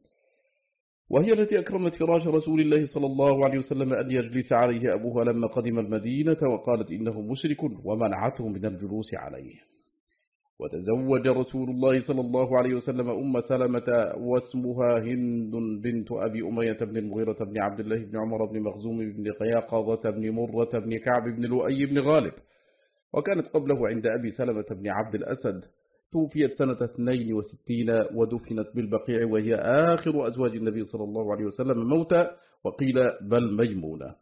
وهي التي أكرمت فراش رسول الله صلى الله عليه وسلم أن يجلس عليه أبوها لما قدم المدينة وقالت إنه مشرك ومنعته من الجلوس عليه. وتزوج رسول الله صلى الله عليه وسلم أم سلمة واسمها هند بنت أبي أمية بن المغيرة بن عبد الله بن عمر بن مخزوم بن قياقظة بن مرة بن كعب بن لؤي بن غالب. وكانت قبله عند أبي سلمة بن عبد الأسد. توفيت سنة 62 ودفنت بالبقيع وهي آخر أزواج النبي صلى الله عليه وسلم موتا وقيل بل ميمونة.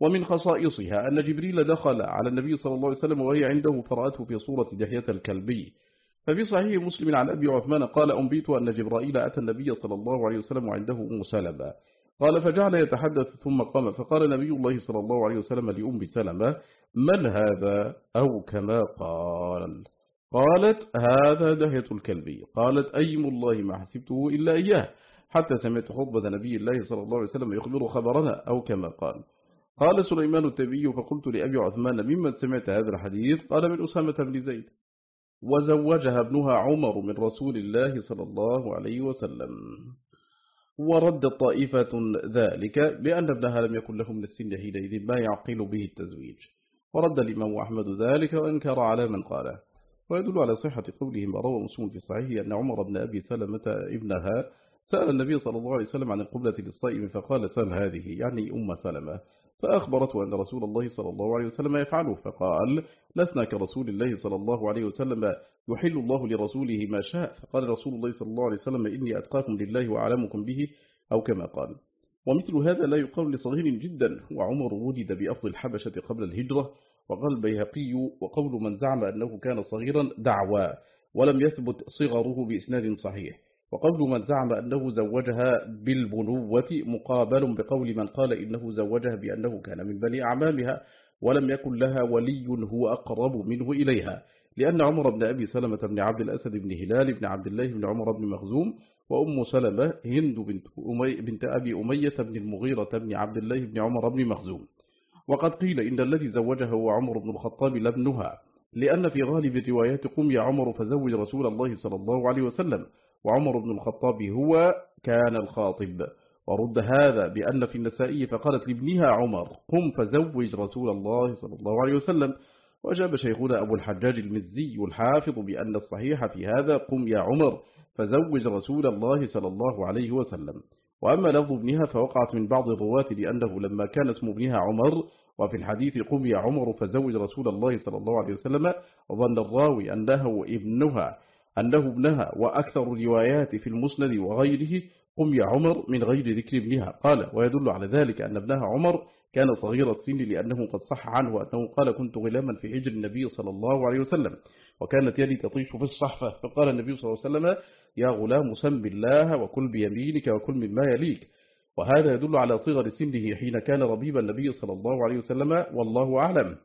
ومن خصائصها أن جبريل دخل على النبي صلى الله عليه وسلم وهي عنده فرأته في صورة دحية الكلبي. ففي صحيح مسلم عن أبي عثمان قال أنبيت أن جبرائيل أتى النبي صلى الله عليه وسلم عنده أم سلمة. قال فجعل يتحدث ثم قام. فقال نبي الله صلى الله عليه وسلم لأم سلمة من هذا أو كما قال؟ قالت هذا دهية الكلبي قالت أيم الله ما حسبته إلا إياه. حتى سمعت خطبة نبي الله صلى الله عليه وسلم يخبر خبرنا أو كما قال. قال سليمان التبي فقلت لأبي عثمان ممن سمعت هذا الحديث؟ قال من أسامة بن زيد. وزوجها ابنها عمر من رسول الله صلى الله عليه وسلم. ورد طائفة ذلك بأن ابنها لم يكن له من السن حينئذ ما يعقل به التزويج. ورد الإمام أحمد ذلك وأنكر على من قاله. ويدل على صحة قوله ما روى مسلم في صحيح أن عمر بن أبي سلمة ابنها سأل النبي صلى الله عليه وسلم عن القبلة للصائم فقال سل هذه يعني أم سلمة. فأخبرته أن رسول الله صلى الله عليه وسلم يفعله فقال لسنا كرسول الله صلى الله عليه وسلم يحل الله لرسوله ما شاء. فقال رسول الله صلى الله عليه وسلم إني أتقاكم لله وأعلمكم به. أو كما قال. ومثل هذا لا يقال لصغير جدا وعمر ولد بأفضل الحبشة قبل الهجرة وقال البيهقي وقول من زعم أنه كان صغيرا دعوى ولم يثبت صغره بإسناد صحيح. وقول من زعم أنه زوجها بالبنوة مقابل بقول من قال إنه زوجها بأنه كان من بني أعمامها ولم يكن لها ولي هو أقرب منه إليها. لأن عمر بن أبي سلمة بن عبد الأسد بن هلال بن عبد الله بن عمر بن مخزوم وأم سلمة هند بنت, أمي بنت أبي أمية بن المغيرة بن عبد الله بن عمر بن مخزوم. وقد قيل إن الذي زوجها هو عمر بن الخطاب لابنها لأن في غالب روايات قم يا عمر فزوج رسول الله صلى الله عليه وسلم وعمر بن الخطاب هو كان الخاطب. ورد هذا بأن في النسائي فقالت لابنها عمر قم فزوج رسول الله صلى الله عليه وسلم. وأجاب شيخنا أبو الحجاج المزي الحافظ بأن الصحيح في هذا قم يا عمر. فزوج رسول الله صلى الله عليه وسلم. وأما لفظ ابنها فوقعت من بعض الرواة لأنه لما كان اسم ابنها عمر وفي الحديث قم يا عمر فزوج رسول الله صلى الله عليه وسلم وظن الراوي أنه ابنها أنه ابنها وأكثر الروايات في المسند وغيره قم يا عمر من غير ذكر ابنها. قال ويدل على ذلك أن ابنها عمر كان صغير السن لأنه قد صح عنه أنه قال كنت غلاما في حجر النبي صلى الله عليه وسلم وكانت يدي تطيش في الصحفة فقال النبي صلى الله عليه وسلم يا غلام سم بالله وكل بيمينك وكل مما يليك. وهذا يدل على صغر سنه حين كان ربيب النبي صلى الله عليه وسلم والله أعلم.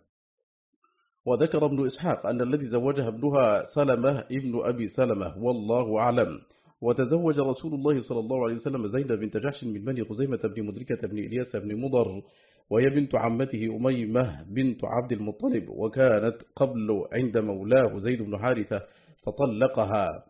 وذكر ابن إسحاق أن الذي زوجها ابنها سلمة ابن أبي سلمة والله أعلم. وتزوج رسول الله صلى الله عليه وسلم زينب بنت جحش من بني خزيمة بن مدركة بن إلياس بن مضر وهي بنت عمته أميمة بنت عبد المطلب وكانت قبل عند مولاه زيد بن حارثة فطلقها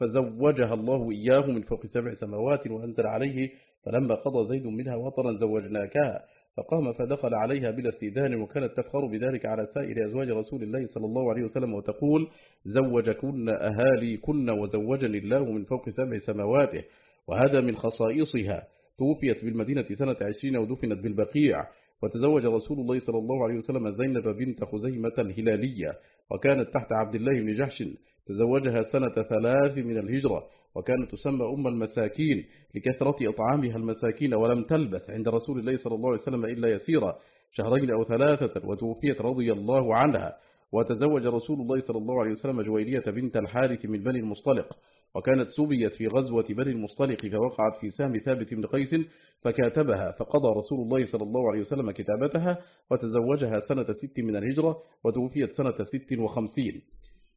فزوجها الله إياه من فوق سبع سماوات وأنزل عليه فلما قضى زيد منها وطرا زوجناكها فقام فدخل عليها بلا استئذان وكانت تفخر بذلك على سائر أزواج رسول الله صلى الله عليه وسلم وتقول زوجكن أهالي كن وزوجني الله من فوق سبع سماواته وهذا من خصائصها. توفيت بالمدينة سنة عشرين ودفنت بالبقيع. وتزوج رسول الله صلى الله عليه وسلم زينب بنت خزيمة الهلالية وكانت تحت عبد الله بن جحش تزوجها سنة ثلاث من الهجرة وكانت تسمى أم المساكين لكثرة إطعامها المساكين ولم تلبس عند رسول الله صلى الله عليه وسلم إلا يسيرا شهرين أو ثلاثة وتوفيت رضي الله عنها. وتزوج رسول الله صلى الله عليه وسلم جويرية بنت الحارث من بني المصطلق وكانت سبيت في غزوة بني المصطلق فوقعت في سام ثابت بن قيس فكاتبها فقضى رسول الله صلى الله عليه وسلم كتابتها وتزوجها سنة ست من الهجرة وتوفيت سنة ست وخمسين.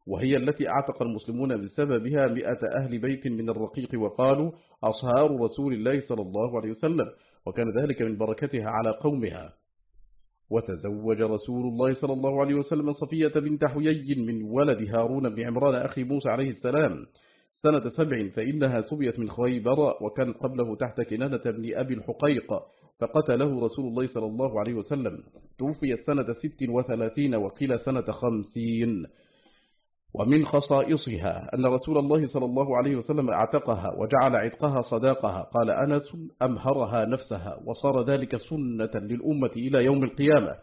وهي التي أعتق المسلمون بسببها مئة أهل بيت من الرقيق وقالوا أصهار رسول الله صلى الله عليه وسلم وكان ذلك من بركتها على قومها. وتزوج رسول الله صلى الله عليه وسلم صفية بنت حيي من ولد هارون بن عمران أخي موسى عليه السلام سنة سبع فإنها سبيت من خيبر وكان قبله تحت كنانة بن أبي الحقيق فقتله رسول الله صلى الله عليه وسلم. توفيت سنة ست وثلاثين وقيل سنة خمسين. ومن خصائصها أن رسول الله صلى الله عليه وسلم اعتقها وجعل عتقها صداقها. قال أنس أمهرها نفسها وصار ذلك سنة للأمة إلى يوم القيامة.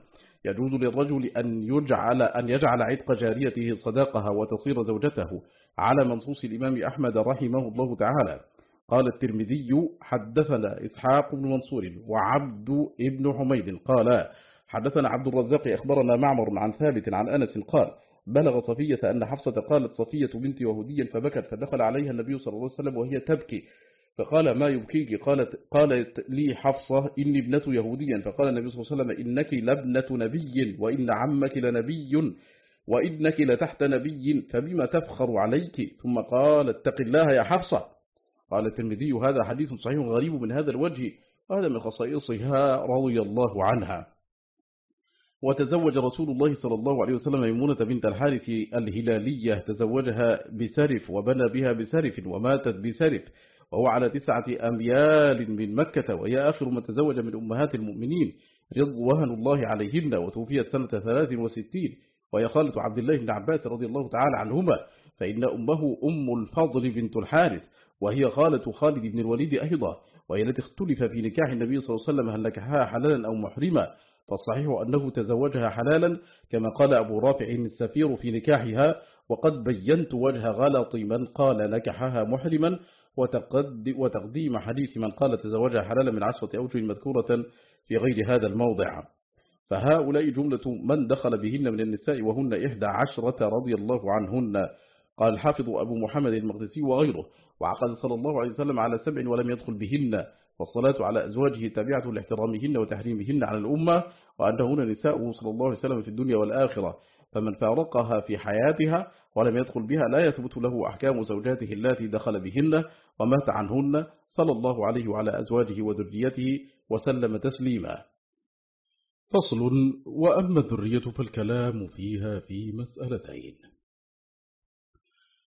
يجوز للرجل أن يجعل, أن يجعل عتق جاريته صداقها وتصير زوجته على منصوص الإمام أحمد رحمه الله تعالى. قال الترمذي حدثنا إسحاق بن منصور وعبد ابن حميد. قال حدثنا عبد الرزاق أخبرنا معمر عن ثابت عن أنس قال بلغ صفية أن حفصة قالت صفية بنت يهوديا فبكت فدخل عليها النبي صلى الله عليه وسلم وهي تبكي. فقال ما يبكيك؟ قالت, قالت لي حفصة إني ابنة يهوديا فقال النبي صلى الله عليه وسلم إنك لابنة نبي وإن عمك لنبي وإنك لتحت نبي فبما تفخر عليك؟ ثم قال اتق الله يا حفصة قال الترمذي هذا حديث صحيح غريب من هذا الوجه وهذا من خصائصها رضي الله عنها وتزوج رسول الله صلى الله عليه وسلم ميمونة بنت الحارث الهلالية تزوجها بسرف وبنى بها بسرف وماتت بسرف وهو على تسعة أميال من مكة وهي آخر من تزوج من أمهات المؤمنين رضوان الله عليهن وتوفيت سنة 63 وهي خالة عبد الله بن عباس رضي الله تعالى عنهما فإن أمه أم الفضل بنت الحارث وهي خالة خالد بن الوليد أيضا وهي التي اختلف في نكاح النبي صلى الله عليه وسلم هل نكحها حلالا أو محرما. فالصحيح أنه تزوجها حلالا كما قال أبو رافع السفير في نكاحها وقد بينت وجه غلط من قال نكحها محرما وتقديم حديث من قال تزوجها حلالا من عشرة أوجه مذكورة في غير هذا الموضع. فهؤلاء جملة من دخل بهن من النساء وهن إحدى عشرة رضي الله عنهن. قال الحافظ أبو محمد المقدسي وغيره وعقد صلى الله عليه وسلم على سبع ولم يدخل بهن. والصلاة على أزواجه تابعة لاحترامهن وتحريمهن على الأمة وأنهن نساءه صلى الله عليه وسلم في الدنيا والآخرة. فمن فارقها في حياتها ولم يدخل بها لا يثبت له أحكام زوجاته التي دخل بهن ومات عنهن صلى الله عليه وعلى أزواجه وذريته وسلم تسليما. فصل وأما الذرية فالكلام فيها في مسألتين.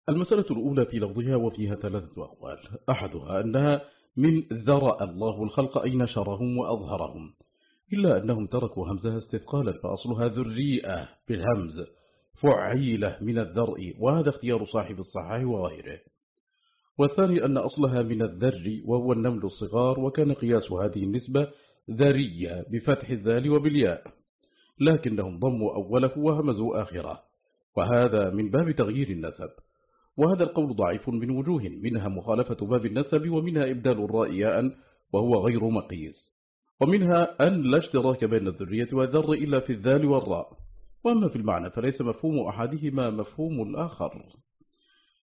المسألة الأولى في لفظها وفيها ثلاثة أقوال. أحدها أنها من ذرأ الله الخلق أي نشرهم وأظهرهم. إلا أنهم تركوا همزها استثقالا فأصلها ذريئة بالهمز فعيلة من الذرء وهذا اختيار صاحب الصحاح وغيره والثاني أن أصلها من الذر وهو النمل الصغار وكان قياس هذه النسبة ذرية بفتح الذال وبالياء. لكنهم ضموا أوله وهمزوا آخره. وهذا من باب تغيير النسب. وهذا القول ضعيف من وجوه منها مخالفة باب النسب ومنها إبدال الراء ياء وهو غير مقيس ومنها أن لا اشتراك بين الذرية والذر إلا في الذال والراء. وأما في المعنى فليس مفهوم أحدهما مفهوم الآخر.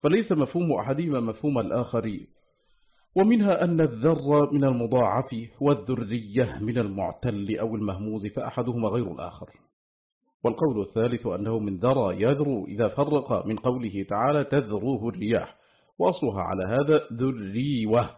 فليس مفهوم أحدهما مفهوم الآخر. ومنها أن الذر من المضاعف والذرية من المعتل أو المهموز فأحدهما غير الآخر. والقول الثالث أنه من ذرى يذرو إذا فرق من قوله تعالى تذروه الرياح وأصلها على هذا ذريوة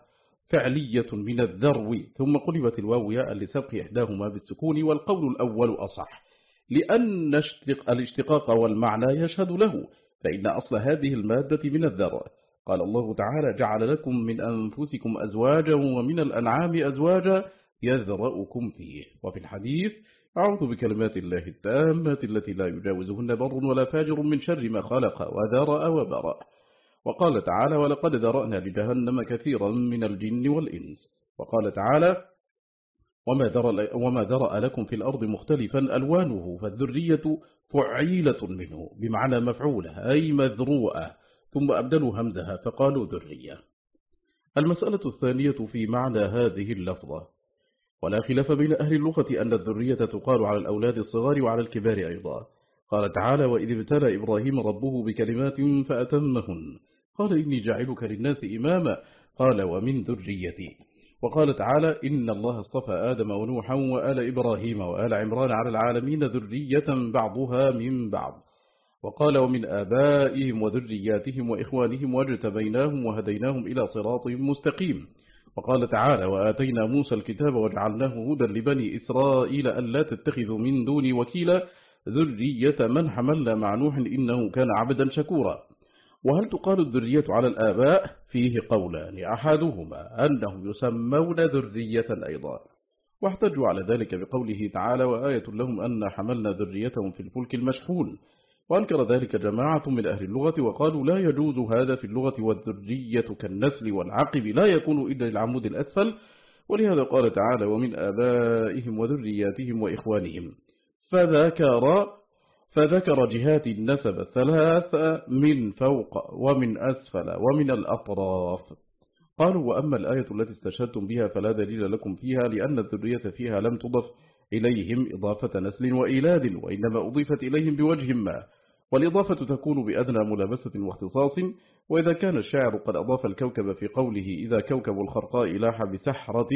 فعلية من الذرو ثم قلبت الواو ياء لسبق إحداهما بالسكون والقول الأول أصح لأن الاشتقاق والمعنى يشهد له فإن أصل هذه المادة من الذر قال الله تعالى جعل لكم من أنفسكم أزواجا ومن الأنعام أزواجا يذرأكم فيه. وفي الحديث أعوذ بكلمات الله التامات التي لا يجاوزهن بر ولا فاجر من شر ما خلق وذرأ وبرأ. وقال تعالى ولقد ذرأنا لجهنم كثيرا من الجن والإنس. وقال تعالى وما ذرأ, وما ذرأ لكم في الأرض مختلفا ألوانه فالذرية فعيلة منه بمعنى مفعولة أي مذروءة. ثم أبدلوا همزها فقالوا ذرية. المسألة الثانية في معنى هذه اللفظة ولا خلاف بين أهل اللغة أن الذرية تقال على الأولاد الصغار وعلى الكبار أيضا. قال تعالى وإذ ابتلى إبراهيم ربه بكلمات فأتمهن. قال إني جاعلك للناس إماما. قال ومن ذريتي. وقال تعالى إن الله اصطفى آدم ونوحا وآل إبراهيم وآل عمران على العالمين ذرية بعضها من بعض. وقال ومن آبائهم وذرياتهم وإخوانهم واجتبيناهم وهديناهم إلى صراط مستقيم. وقال تعالى وآتينا موسى الكتاب وجعلناه هدى لبني إسرائيل ألا تتخذوا من دون وكيلا. ذرية من حملنا مع نوح إنه كان عبدا شكورا. وهل تقال الذرية على الآباء؟ فيه قولان أحدهما أنهم يسمون ذرية أيضا. واحتجوا على ذلك بقوله تعالى وآية لهم أن حملنا ذريتهم في الفلك المشحون. وأنكر ذلك جماعة من أهل اللغة وقالوا لا يجوز هذا في اللغة والذرية كالنسل والعقب لا يكون إلا للعمود الأسفل. ولهذا قال تعالى ومن آبائهم وذرياتهم وإخوانهم. فذكر فذكر جهات النسب الثلاثة من فوق ومن أسفل ومن الأطراف. قالوا وأما الآية التي استشهدتم بها فلا دليل لكم فيها لأن الذرية فيها لم تضف إليهم إضافة نسل وإيلاد وإنما أضيفت إليهم بوجه ما. والإضافة تكون بأدنى ملابسة واختصاص وإذا كان الشاعر قد أضاف الكوكب في قوله إذا كوكب الخرقاء لاح بسحرة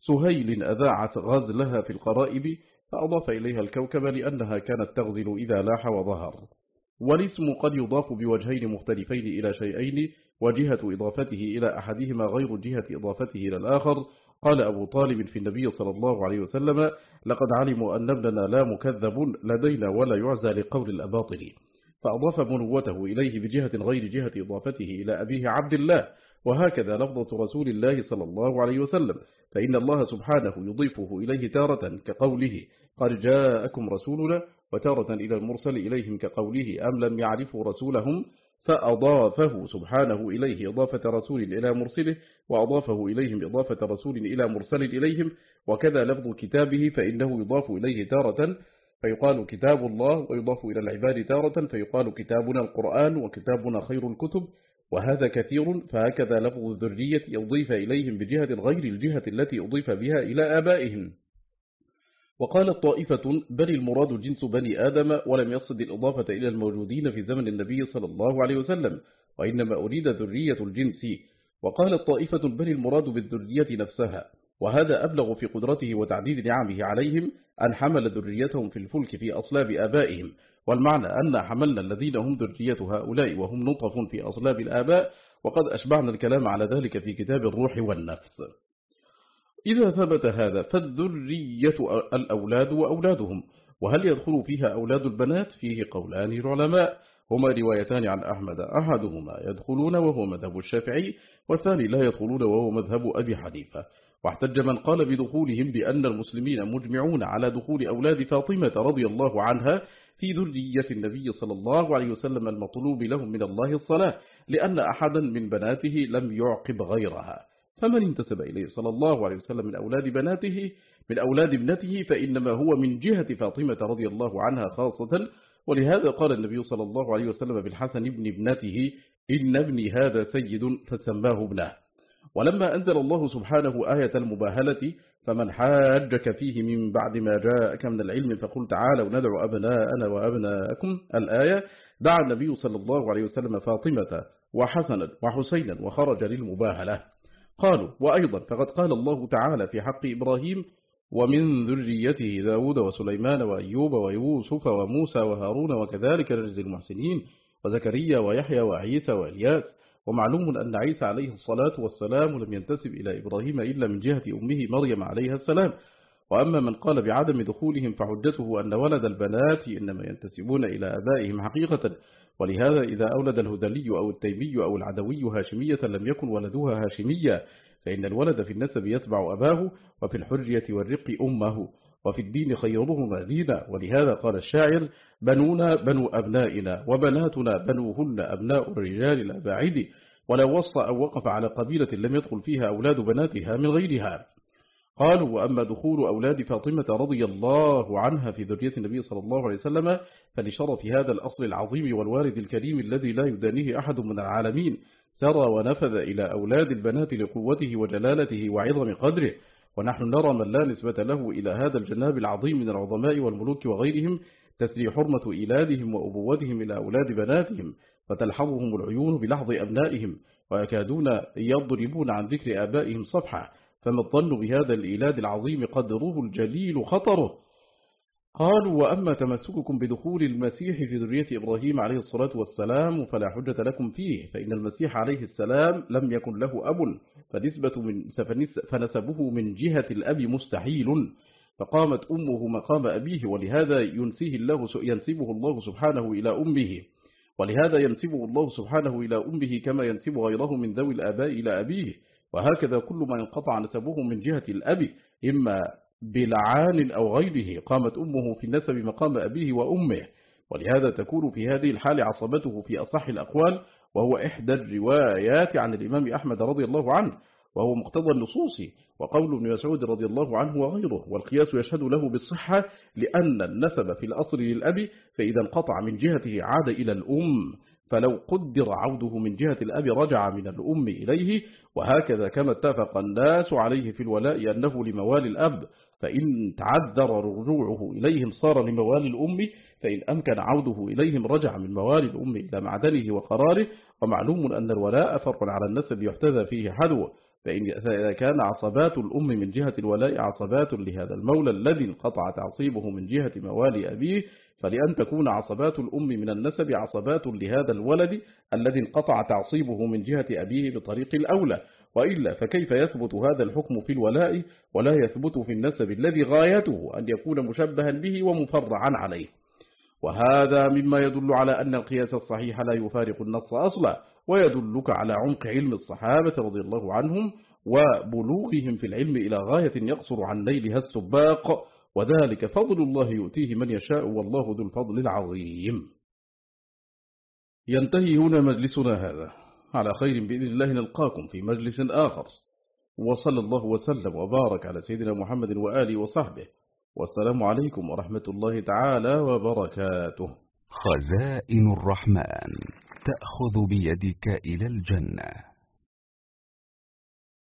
سهيل أذاعت غزلها في القرائب فأضاف إليها الكوكب لأنها كانت تغزل إذا لاح وظهر. والاسم قد يضاف بوجهين مختلفين إلى شيئين وجهة إضافته إلى أحدهما غير جهة إضافته إلى الآخر. قال أبو طالب في النبي صلى الله عليه وسلم لقد علموا أن ابننا لا مكذب لدينا ولا يعزى لقول الأباطل. فأضاف منوته إليه بجهة غير جهة إضافته إلى أبيه عبد الله وهكذا لفظة رسول الله صلى الله عليه وسلم فإن الله سبحانه يضيفه إليه تارة كقوله قد جاءكم رسولنا وتارة إلى المرسل إليهم كقوله أم لم يعرفوا رسولهم فأضافه سبحانه إليه إضافة رسول إلى مرسله وأضافه إليهم إضافة رسول إلى مرسل إليهم وكذا لفظ كتابه فإنه يضاف إليه تارة فيقال كتاب الله ويضاف إلى العباد تارة فيقال كتابنا القرآن وكتابنا خير الكتب وهذا كثير فهكذا لفظ الذرية يضيف إليهم بجهة غير الجهة التي أضيف بها إلى آبائهم. وقالت طائفة بل المراد جنس بني آدم ولم يقصد الإضافة إلى الموجودين في زمن النبي صلى الله عليه وسلم وإنما أريد ذرية الجنس وقالت طائفة بل المراد بالذرية نفسها وهذا أبلغ في قدرته وتعديد نعمه عليهم أن حمل ذريتهم في الفلك في أصلاب آبائهم. والمعنى أن حملنا الذين هم ذرية هؤلاء وهم نطف في أصلاب الآباء وقد أشبعنا الكلام على ذلك في كتاب الروح والنفس. إذا ثبت هذا فالذرية الأولاد وأولادهم. وهل يدخل فيها أولاد البنات؟ فيه قولان العلماء. هما روايتان عن أحمد. أحدهما يدخلون وهو مذهب الشافعي والثاني لا يدخلون وهو مذهب أبي حنيفة. واحتج من قال بدخولهم بأن المسلمين مجمعون على دخول أولاد فاطمة رضي الله عنها في ذرية النبي صلى الله عليه وسلم المطلوب لهم من الله الصلاة لأن أحدا من بناته لم يعقب غيرها. فمن انتسب إليه صلى الله عليه وسلم من أولاد بناته من أولاد ابنته فإنما هو من جهة فاطمة رضي الله عنها خاصة. ولهذا قال النبي صلى الله عليه وسلم بالحسن ابن ابنته إن ابني هذا سيد فسماه ابنه. ولما أنزل الله سبحانه آية المباهلة فمن حاجك فيه من بعد ما جاءك من العلم فقل تعالوا ندعو أبناءنا وأبناءكم الآية. دعا النبي صلى الله عليه وسلم فاطمة وحسنا وحسينا وخرج للمباهلة. قالوا وأيضا فقد قال الله تعالى في حق إبراهيم ومن ذريته داود وسليمان وأيوب ويوسف وموسى وهارون وكذلك نجزي المحسنين وزكريا ويحيى وعيسى وإلياس. ومعلوم أن عيسى عليه الصلاة والسلام لم ينتسب إلى إبراهيم إلا من جهة أمه مريم عليها السلام. وأما من قال بعدم دخولهم فحجته أن ولد البنات إنما ينتسبون إلى أبائهم حقيقة. ولهذا إذا أولد الهدلي أو التيمي أو العدوي هاشمية لم يكن ولدها هاشمية فإن الولد في النسب يتبع أباه وفي الحرية والرق أمه. وفي الدين خيرهما دينا. ولهذا قال الشاعر بنونا بنو أبنائنا وبناتنا بنوهن أبناء الرجال الأباعد ولو وصى أو وقف على قبيلة لم يدخل فيها أولاد بناتها من غيرها. قالوا وأما دخول أولاد فاطمة رضي الله عنها في ذرية النبي صلى الله عليه وسلم فلشرف هذا الأصل العظيم والوارد الكريم الذي لا يدانيه أحد من العالمين. سرى ونفذ إلى أولاد البنات لقوته وجلالته وعظم قدره. ونحن نرى من لا نسبة له إلى هذا الجناب العظيم من العظماء والملوك وغيرهم تسري حرمة إيلادهم وأبوتهم إلى أولاد بناتهم فتلحظهم العيون بلحظ أبنائهم ويكادون يضربون عن ذكر آبائهم صفحة فما الظن بهذا الإيلاد العظيم قدره الجليل خطره؟ قالوا وأما تمسككم بدخول المسيح في ذرية إبراهيم عليه الصلاة والسلام فلا حجة لكم فيه فإن المسيح عليه السلام لم يكن له أب فنسبة من فنسبه من جهة الأب مستحيل. فقامت أمه مقام أبيه ولهذا ينسيه الله ينسبه الله سبحانه إلى أمه. ولهذا ينسبه الله سبحانه إلى أمه كما ينسب غيره من ذوي الآباء إلى أبيه. وهكذا كل ما انقطع نسبه من جهة الأب إما بلعان أو غيره. قامت أمه في النسب مقام أبيه وأمه. ولهذا تكون في هذه الحال عصبته في أصح الأقوال وهو إحدى الروايات عن الإمام أحمد رضي الله عنه وهو مقتضى النصوص وقول ابن مسعود رضي الله عنه وغيره. والقياس يشهد له بالصحة لأن النسب في الأصل للأب فإذا انقطع من جهته عاد إلى الأم. فلو قدر عوده من جهة الأب رجع من الأم إليه وهكذا كما اتفق الناس عليه في الولاء أنه لموال الأب. فإن تعذر رجوعه إليهم صار لموال الأم فإن أمكن عوده إليهم رجع من موال الأم إلى معدنه وقراره. ومعلوم أن الولاء فرق على النسب يحتذى فيه حدو فإذا كان عصبات الأم من جهة الولاء عصبات لهذا المولى الذي انقطع تعصيبه من جهة موالي أبيه. فلأن تكون عصبات الأم من النسب عصبات لهذا الولد الذي انقطع تعصيبه من جهة أبيه بطريق الأولى. وإلا فكيف يثبت هذا الحكم في الولاء ولا يثبت في النسب الذي غايته أن يكون مشبها به ومفرعا عليه؟ وهذا مما يدل على أن القياس الصحيح لا يفارق النص أصلا ويدلك على عمق علم الصحابة رضي الله عنهم وبلوغهم في العلم إلى غاية يقصر عن نيلها السباق وذلك فضل الله يؤتيه من يشاء والله ذو الفضل العظيم. ينتهي هنا مجلسنا هذا. على خير بإذن الله نلقاكم في مجلس آخر. وصلى الله وسلم وبارك على سيدنا محمد وآله وصحبه. والسلام عليكم ورحمة الله تعالى وبركاته. خزائن الرحمن تأخذ بيدك إلى الجنة.